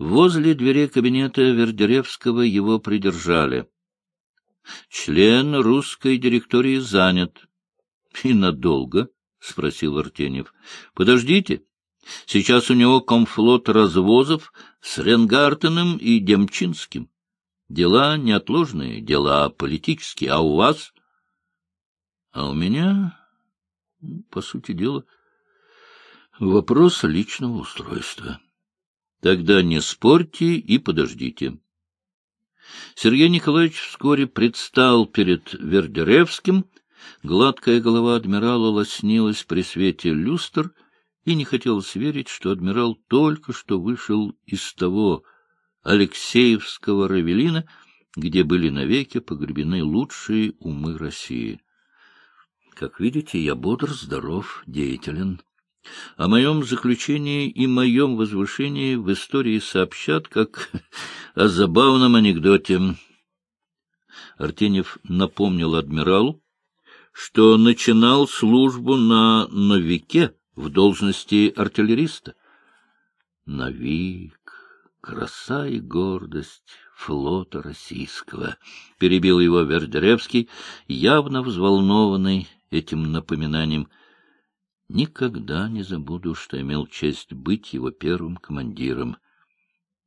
Возле дверей кабинета Вердеревского его придержали. Член русской директории занят. — И надолго? — спросил Артеньев. — Подождите. Сейчас у него комфлот развозов с Ренгартеном и Демчинским. Дела неотложные, дела политические. А у вас? А у меня, по сути дела, вопрос личного устройства. Тогда не спорьте и подождите. Сергей Николаевич вскоре предстал перед Вердеревским. Гладкая голова адмирала лоснилась при свете люстр, и не хотелось верить, что адмирал только что вышел из того Алексеевского Равелина, где были навеки погребены лучшие умы России. Как видите, я бодр, здоров, деятелен. О моем заключении и моем возвышении в истории сообщат, как о забавном анекдоте. Артеньев напомнил адмиралу, что начинал службу на новике в должности артиллериста. Новик, краса и гордость флота российского, — перебил его Вердеревский, явно взволнованный этим напоминанием. Никогда не забуду, что имел честь быть его первым командиром.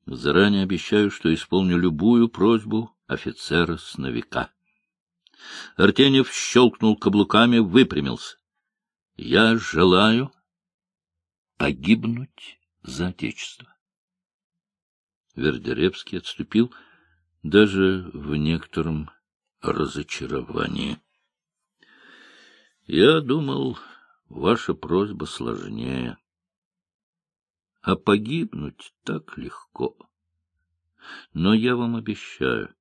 Заранее обещаю, что исполню любую просьбу офицера-сновика. Артеньев щелкнул каблуками, выпрямился. — Я желаю погибнуть за Отечество. Вердеревский отступил даже в некотором разочаровании. — Я думал, ваша просьба сложнее. А погибнуть так легко. Но я вам обещаю,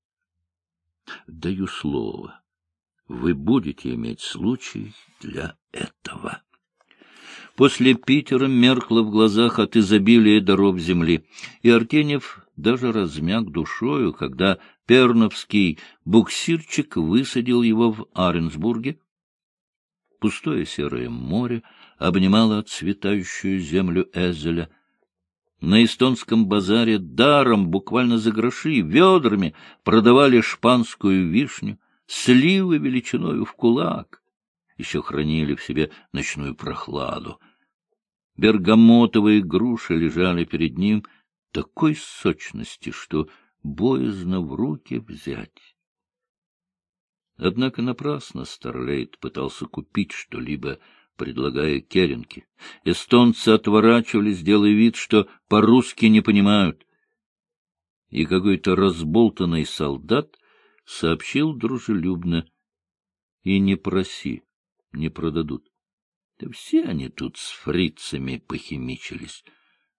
даю слово, вы будете иметь случай для этого. После Питера меркло в глазах от изобилия даров земли, и Артеньев даже размяк душою, когда перновский буксирчик высадил его в Аренсбурге. Пустое серое море обнимало отцветающую землю Эзеля. На эстонском базаре даром, буквально за гроши, ведрами продавали шпанскую вишню, сливы величиною в кулак еще хранили в себе ночную прохладу. Бергамотовые груши лежали перед ним такой сочности, что боязно в руки взять. Однако напрасно Старлейт пытался купить что-либо, предлагая керенки. Эстонцы отворачивались, делая вид, что по-русски не понимают. И какой-то разболтанный солдат сообщил дружелюбно — и не проси не продадут. Да все они тут с фрицами похимичились.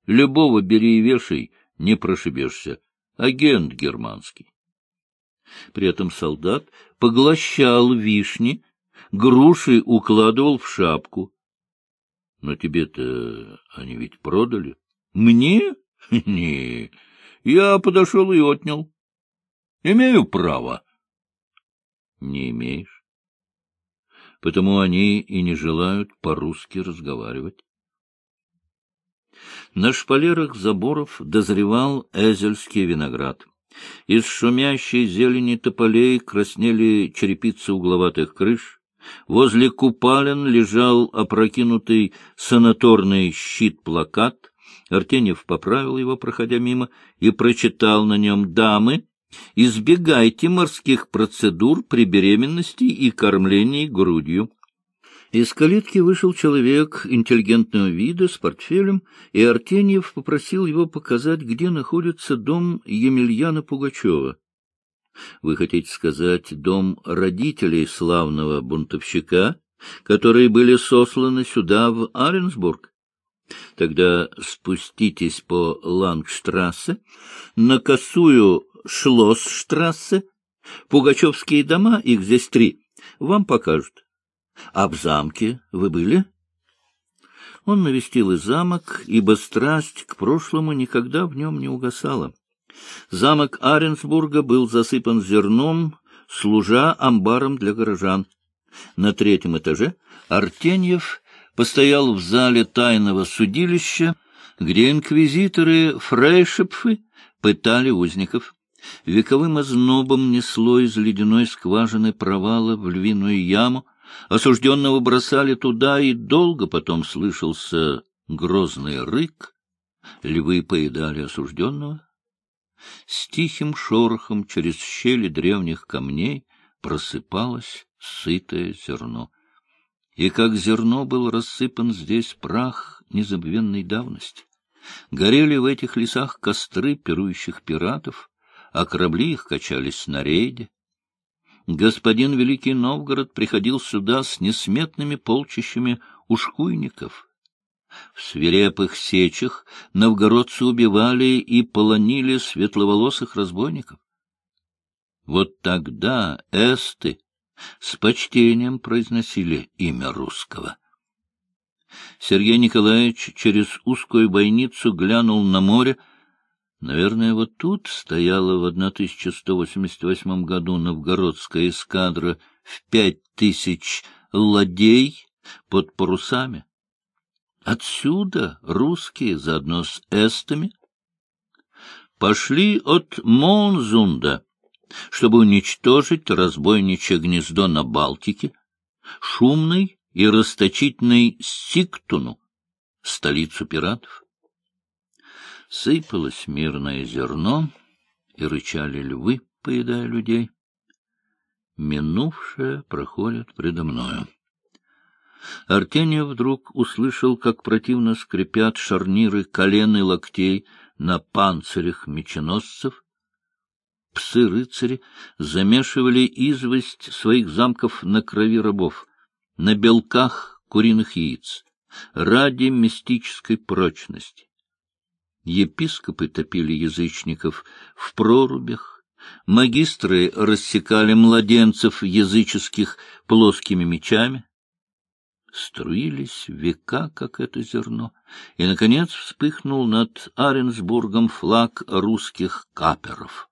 Любого бери и вешай, не прошибешься. Агент германский. При этом солдат поглощал вишни, груши укладывал в шапку. Но тебе-то они ведь продали. Мне? Не, я подошел и отнял. Имею право. Не имеешь потому они и не желают по-русски разговаривать. На шпалерах заборов дозревал эзельский виноград. Из шумящей зелени тополей краснели черепицы угловатых крыш. Возле купалин лежал опрокинутый санаторный щит-плакат. Артеньев поправил его, проходя мимо, и прочитал на нем «Дамы, Избегайте морских процедур при беременности и кормлении грудью. Из калитки вышел человек интеллигентного вида с портфелем, и Артеньев попросил его показать, где находится дом Емельяна Пугачева. Вы хотите сказать, дом родителей славного бунтовщика, которые были сосланы сюда, в Аренсбург? Тогда спуститесь по Лангштрассе, на косую Шлоссштрассе. Пугачевские дома, их здесь три, вам покажут. А в замке вы были? Он навестил и замок, ибо страсть к прошлому никогда в нем не угасала. Замок Аренсбурга был засыпан зерном, служа амбаром для горожан. На третьем этаже Артеньев постоял в зале тайного судилища, где инквизиторы Фрейшепфы пытали узников. Вековым ознобом несло из ледяной скважины провала в львиную яму, осужденного бросали туда, и долго потом слышался грозный рык. Львы поедали осужденного. С тихим шорохом через щели древних камней просыпалось сытое зерно. И как зерно был рассыпан здесь прах незабвенной давности. Горели в этих лесах костры пирующих пиратов, а корабли их качались на рейде. Господин Великий Новгород приходил сюда с несметными полчищами ушкуйников. В свирепых сечах новгородцы убивали и полонили светловолосых разбойников. Вот тогда эсты с почтением произносили имя русского. Сергей Николаевич через узкую бойницу глянул на море, Наверное, вот тут стояла в 1188 году новгородская эскадра в пять тысяч ладей под парусами. Отсюда русские, заодно с эстами, пошли от Монзунда, чтобы уничтожить разбойничье гнездо на Балтике, шумный и расточительный Сиктуну, столицу пиратов. Сыпалось мирное зерно, и рычали львы, поедая людей. Минувшее проходит предо мною. Артемий вдруг услышал, как противно скрипят шарниры колен и локтей на панцирях меченосцев. Псы-рыцари замешивали известь своих замков на крови рабов, на белках куриных яиц, ради мистической прочности. Епископы топили язычников в прорубях, магистры рассекали младенцев языческих плоскими мечами. Струились века, как это зерно, и, наконец, вспыхнул над Аренсбургом флаг русских каперов.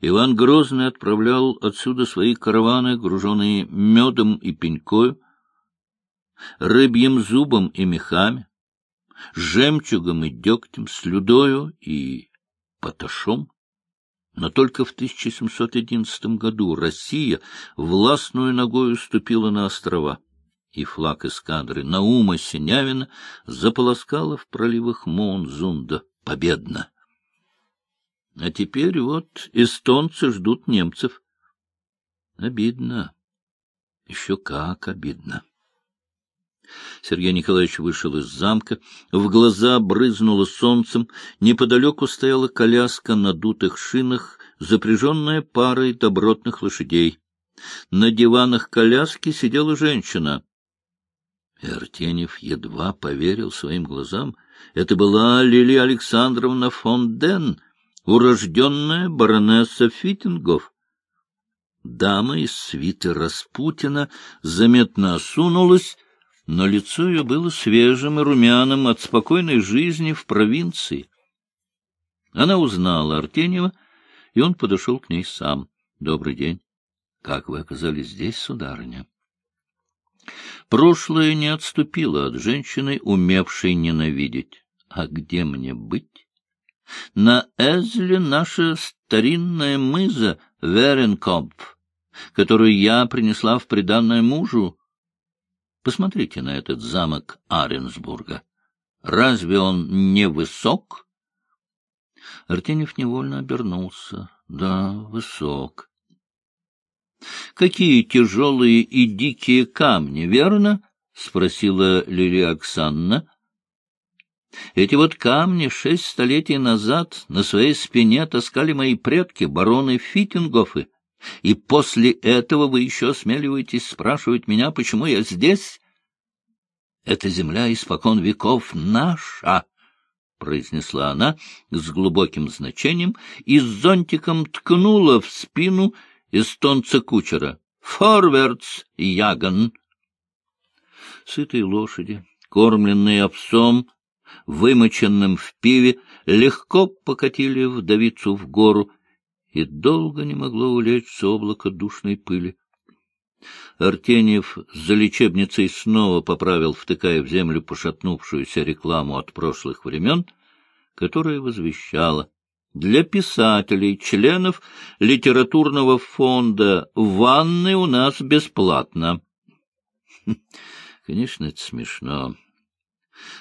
Иван Грозный отправлял отсюда свои караваны, груженные медом и пенькою, рыбьим зубом и мехами, с жемчугом и дегтем, с людою и поташом. Но только в 1711 году Россия властную ногою ступила на острова, и флаг эскадры Наума Синявина заполоскала в проливах Монзунда победно. А теперь вот эстонцы ждут немцев. Обидно. Еще как обидно. Сергей Николаевич вышел из замка, в глаза брызнуло солнцем, неподалеку стояла коляска на дутых шинах, запряженная парой добротных лошадей. На диванах коляски сидела женщина. И Артеньев едва поверил своим глазам. Это была Лилия Александровна фон Ден, урожденная баронесса Фитингов. Дама из свиты Распутина заметно осунулась, но лицо ее было свежим и румяным от спокойной жизни в провинции. Она узнала Артеньева, и он подошел к ней сам. — Добрый день. Как вы оказались здесь, сударыня? Прошлое не отступило от женщины, умевшей ненавидеть. А где мне быть? На Эзле наша старинная мыза Веренкомп, которую я принесла в приданное мужу, Посмотрите на этот замок Аренсбурга. Разве он не высок? Артенев невольно обернулся. Да, высок. Какие тяжелые и дикие камни, верно? — спросила Лилия Оксанна. Эти вот камни шесть столетий назад на своей спине таскали мои предки, бароны Фитингофы. И после этого вы еще осмеливаетесь спрашивать меня, почему я здесь? Эта земля испокон веков наша, — произнесла она с глубоким значением и с зонтиком ткнула в спину эстонца кучера. «Форвардс, Яган!» Сытые лошади, кормленные овсом, вымоченным в пиве, легко покатили вдовицу в гору, и долго не могло улечься облако душной пыли. Артеньев за лечебницей снова поправил, втыкая в землю пошатнувшуюся рекламу от прошлых времен, которая возвещала для писателей, членов литературного фонда ванны у нас бесплатно. Конечно, это смешно.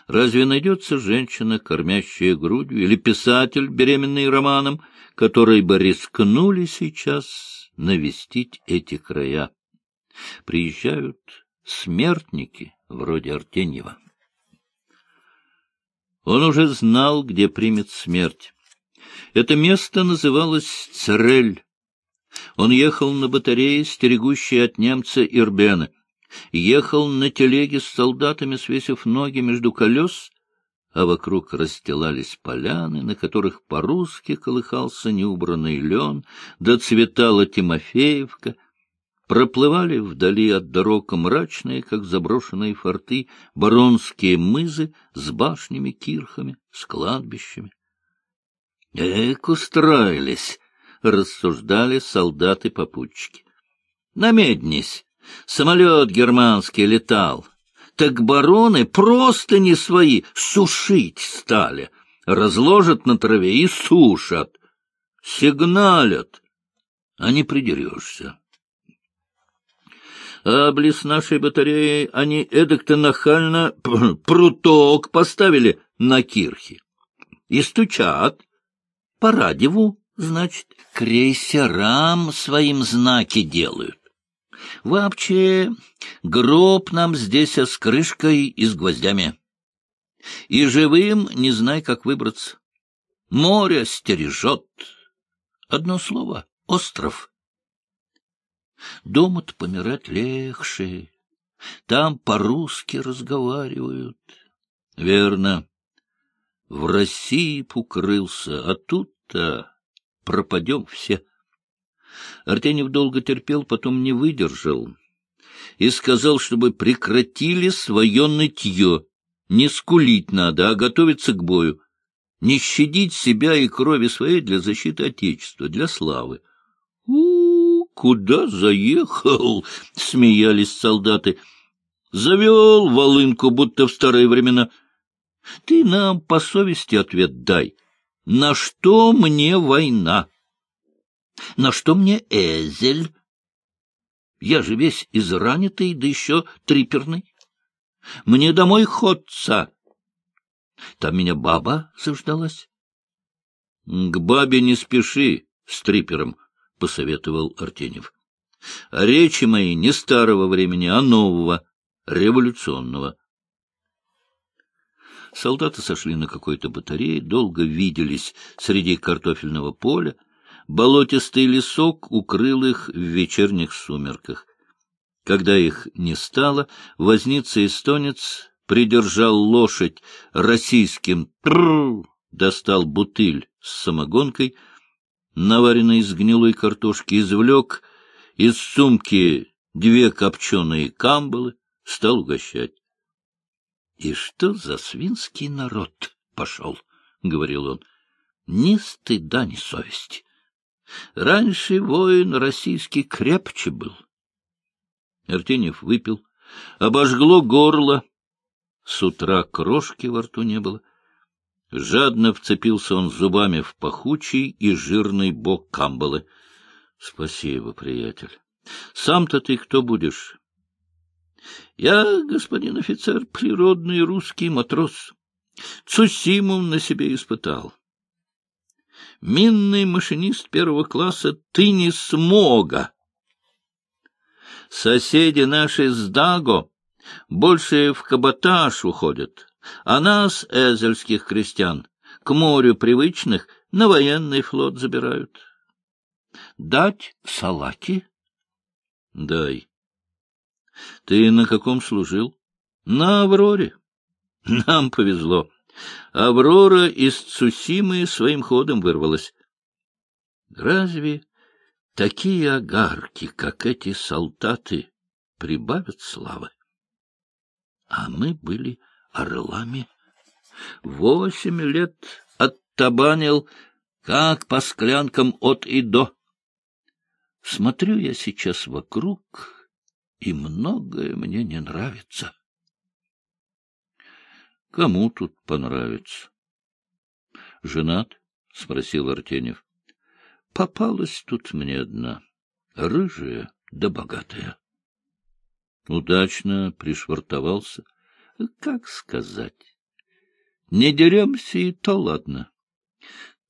Разве найдется женщина, кормящая грудью, или писатель, беременный романом, которые бы рискнули сейчас навестить эти края? Приезжают смертники, вроде Артеньева. Он уже знал, где примет смерть. Это место называлось Церель. Он ехал на батарее, стерегущей от немца Ирбена. Ехал на телеге с солдатами, свесив ноги между колес, а вокруг расстилались поляны, на которых по-русски колыхался неубранный лен, доцветала Тимофеевка, проплывали вдали от дорог мрачные, как заброшенные форты, баронские мызы с башнями, кирхами, с кладбищами. Эк, устроились, — рассуждали солдаты-попутчики. Намеднись, самолет германский летал. Так бароны просто не свои, сушить стали. Разложат на траве и сушат. Сигналят, а не придерешься. А близ нашей батареи они эдак-то нахально пруток поставили на кирхе. И стучат, по радиву, значит, крейсерам своим знаки делают. Вообще, гроб нам здесь с крышкой и с гвоздями. И живым не знай, как выбраться. Море стережет. Одно слово — остров. Дома-то помирать легче. Там по-русски разговаривают. Верно. В России укрылся, а тут-то пропадем все. Артенев долго терпел, потом не выдержал и сказал, чтобы прекратили свое нытье. Не скулить надо, а готовиться к бою. Не щадить себя и крови своей для защиты Отечества, для славы. у, куда заехал? — смеялись солдаты. — Завел волынку, будто в старые времена — ты нам по совести ответ дай. На что мне война? На что мне Эзель? Я же весь изранитый, да еще триперный. Мне домой ходца. Там меня баба заждалась. — К бабе не спеши с трипером, — посоветовал Артенев. — Речи мои не старого времени, а нового, революционного. Солдаты сошли на какой-то батарее, долго виделись среди картофельного поля. Болотистый лесок укрыл их в вечерних сумерках. Когда их не стало, возница-эстонец придержал лошадь российским «трррр», достал бутыль с самогонкой, наваренной из гнилой картошки, извлек из сумки две копченые камбалы, стал угощать. И что за свинский народ пошел, — говорил он, — ни стыда, ни совести. Раньше воин российский крепче был. Артеньев выпил, обожгло горло. С утра крошки во рту не было. Жадно вцепился он зубами в пахучий и жирный бок камбалы. — Спасибо, приятель. Сам-то ты кто будешь? Я, господин офицер, природный русский матрос. Цусиму на себе испытал. Минный машинист первого класса ты не смога. Соседи наши с Даго больше в каботаж уходят, а нас, эзельских крестьян, к морю привычных на военный флот забирают. Дать салаки? Дай. Ты на каком служил? На Авроре. Нам повезло. Аврора из Цусимы своим ходом вырвалась. Разве такие огарки, как эти солдаты, прибавят славы? А мы были орлами. Восемь лет оттабанил, как по склянкам от и до. Смотрю я сейчас вокруг и многое мне не нравится. — Кому тут понравится? — Женат? — спросил Артенев. — Попалась тут мне одна, рыжая да богатая. Удачно пришвартовался. Как сказать? Не деремся, и то ладно.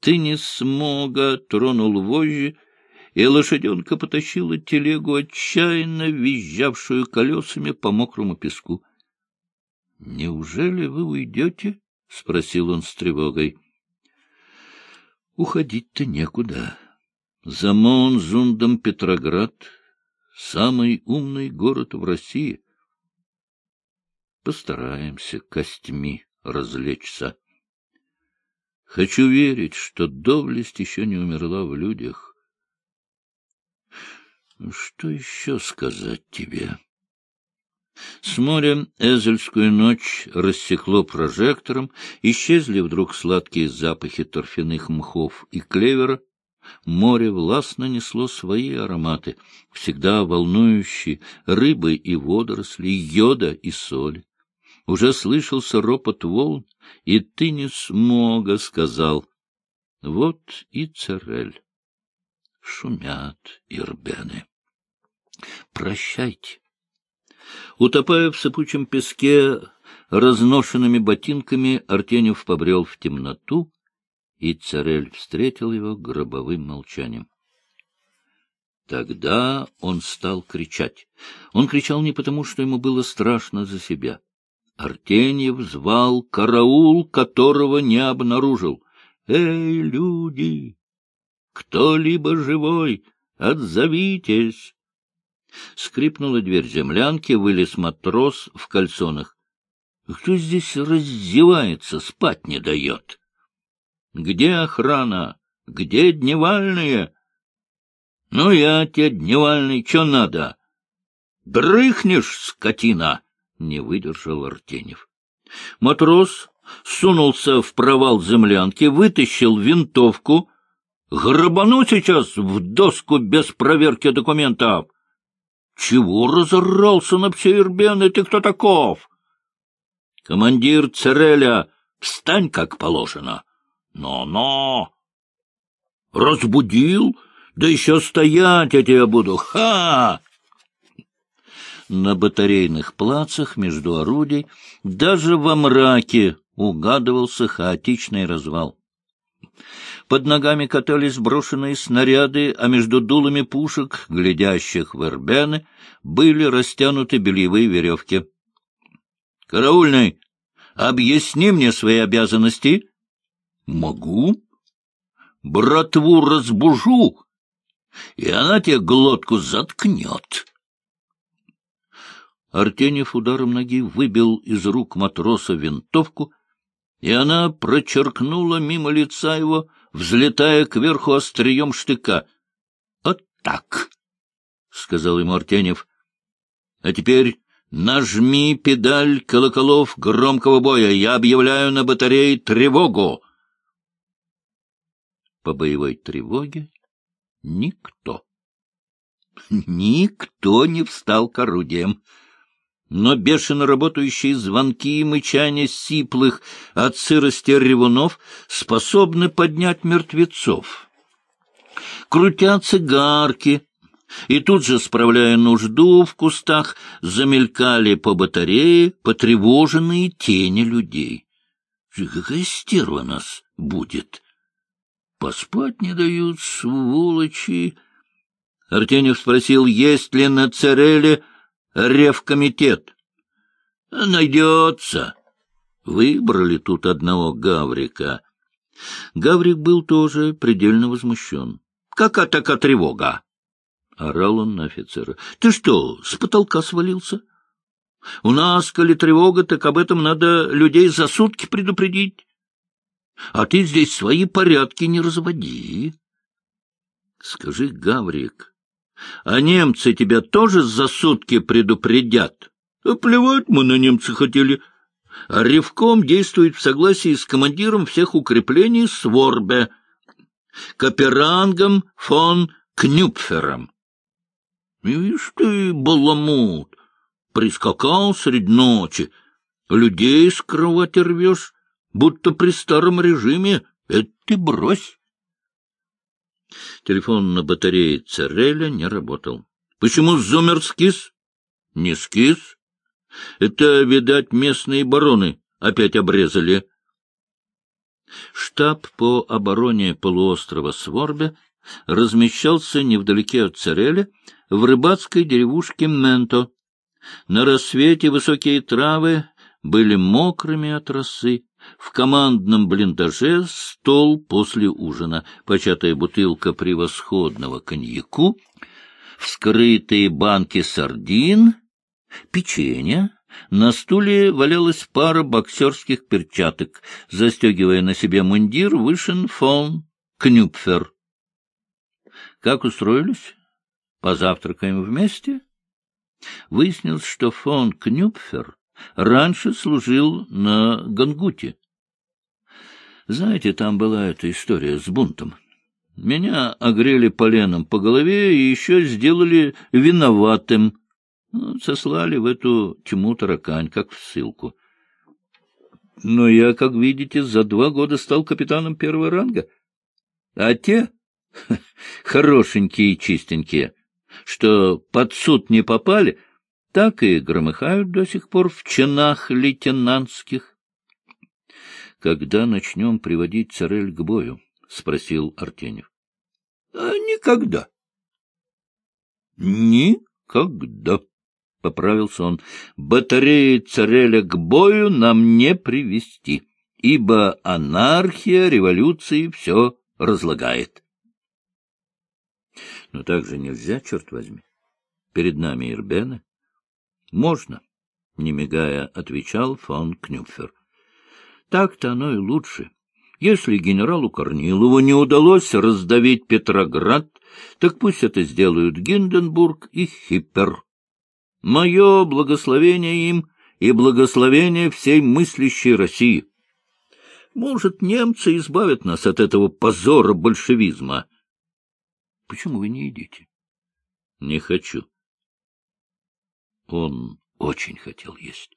Ты не смога, тронул вожжи, и лошаденка потащила телегу, отчаянно визжавшую колесами по мокрому песку. — Неужели вы уйдете? — спросил он с тревогой. — Уходить-то некуда. За Монзундом Петроград — самый умный город в России. Постараемся костьми развлечься. Хочу верить, что доблесть еще не умерла в людях. Что еще сказать тебе? С моря Эзельскую ночь рассекло прожектором, исчезли вдруг сладкие запахи торфяных мхов и клевера. Море властно несло свои ароматы, всегда волнующие рыбы и водоросли, йода и соли. Уже слышался ропот волн, и ты не смога, сказал. Вот и царель шумят ирбены. Прощайте. Утопая в сыпучем песке разношенными ботинками, Артенев побрел в темноту, и царель встретил его гробовым молчанием. Тогда он стал кричать. Он кричал не потому, что ему было страшно за себя. Артеньев звал караул, которого не обнаружил. «Эй, люди! Кто-либо живой, отзовитесь! Скрипнула дверь землянки, вылез матрос в кальсонах. Кто здесь раздевается, спать не дает? Где охрана? Где дневальные? Ну, я тебе дневальный, что надо? Дрыхнешь, скотина! Не выдержал Артенев. Матрос сунулся в провал землянки, вытащил винтовку — Грабану сейчас в доску без проверки документов. Чего разорался на псевербены? Ты кто таков? Командир Цереля, встань как положено. Но-но! Разбудил? Да еще стоять я тебя буду. Ха! На батарейных плацах между орудий даже во мраке угадывался хаотичный развал. Под ногами катались брошенные снаряды, а между дулами пушек, глядящих в эрбены, были растянуты бельевые веревки. — Караульный, объясни мне свои обязанности. — Могу. — Братву разбужу, и она тебе глотку заткнет. Артеньев ударом ноги выбил из рук матроса винтовку, и она прочеркнула мимо лица его, взлетая кверху острием штыка. — Вот так, — сказал ему Артенев. — А теперь нажми педаль колоколов громкого боя. Я объявляю на батарее тревогу. По боевой тревоге никто. Никто не встал к орудиям но бешено работающие звонки и мычания сиплых от сырости ревунов способны поднять мертвецов. Крутятся гарки, и тут же, справляя нужду в кустах, замелькали по батарее потревоженные тени людей. Какая стерва нас будет! Поспать не дают, сволочи! Артенев спросил, есть ли на Цереле ревкомитет. Найдется. Выбрали тут одного Гаврика. Гаврик был тоже предельно возмущен. — Какая такая тревога? — орал он на офицера. — Ты что, с потолка свалился? У нас, коли тревога, так об этом надо людей за сутки предупредить. А ты здесь свои порядки не разводи. Скажи, Гаврик, а немцы тебя тоже за сутки предупредят? А плевать мы на немцы хотели. А Ревком действует в согласии с командиром всех укреплений Сворбе, Каперангом фон Кнюпфером. Ишь ты, баламут, прискакал средь ночи, людей с кровати рвешь, будто при старом режиме. Это ты брось. Телефон на батарее Цереля не работал. — Почему Зумер скис? — Не скис. Это, видать, местные бароны опять обрезали. Штаб по обороне полуострова Сворбе размещался невдалеке от Цереля, в рыбацкой деревушке Менто. На рассвете высокие травы были мокрыми от росы. В командном блиндаже стол после ужина, початая бутылка превосходного коньяку, вскрытые банки сардин, печенье, на стуле валялась пара боксерских перчаток. Застегивая на себе мундир, вышен фон Кнюпфер. — Как устроились? Позавтракаем вместе? Выяснилось, что фон Кнюпфер раньше служил на Гангуте. Знаете, там была эта история с бунтом. Меня огрели поленом по голове и еще сделали виноватым. Ну, сослали в эту тьму таракань, как в ссылку. Но я, как видите, за два года стал капитаном первого ранга. А те, хорошенькие и чистенькие, что под суд не попали, так и громыхают до сих пор в чинах лейтенантских. — Когда начнем приводить Царель к бою? — спросил Артенев. — А никогда. — Никогда, — поправился он. — Батареи Цареля к бою нам не привести, ибо анархия революции все разлагает. Но так же нельзя, черт возьми. Перед нами Ирбена. Можно, не мигая, отвечал фон Кнюпфер. Так-то оно и лучше. Если генералу Корнилову не удалось раздавить Петроград, так пусть это сделают Гинденбург и Хиппер. Мое благословение им и благословение всей мыслящей России. Может, немцы избавят нас от этого позора большевизма, — Почему вы не едите? — Не хочу. Он очень хотел есть.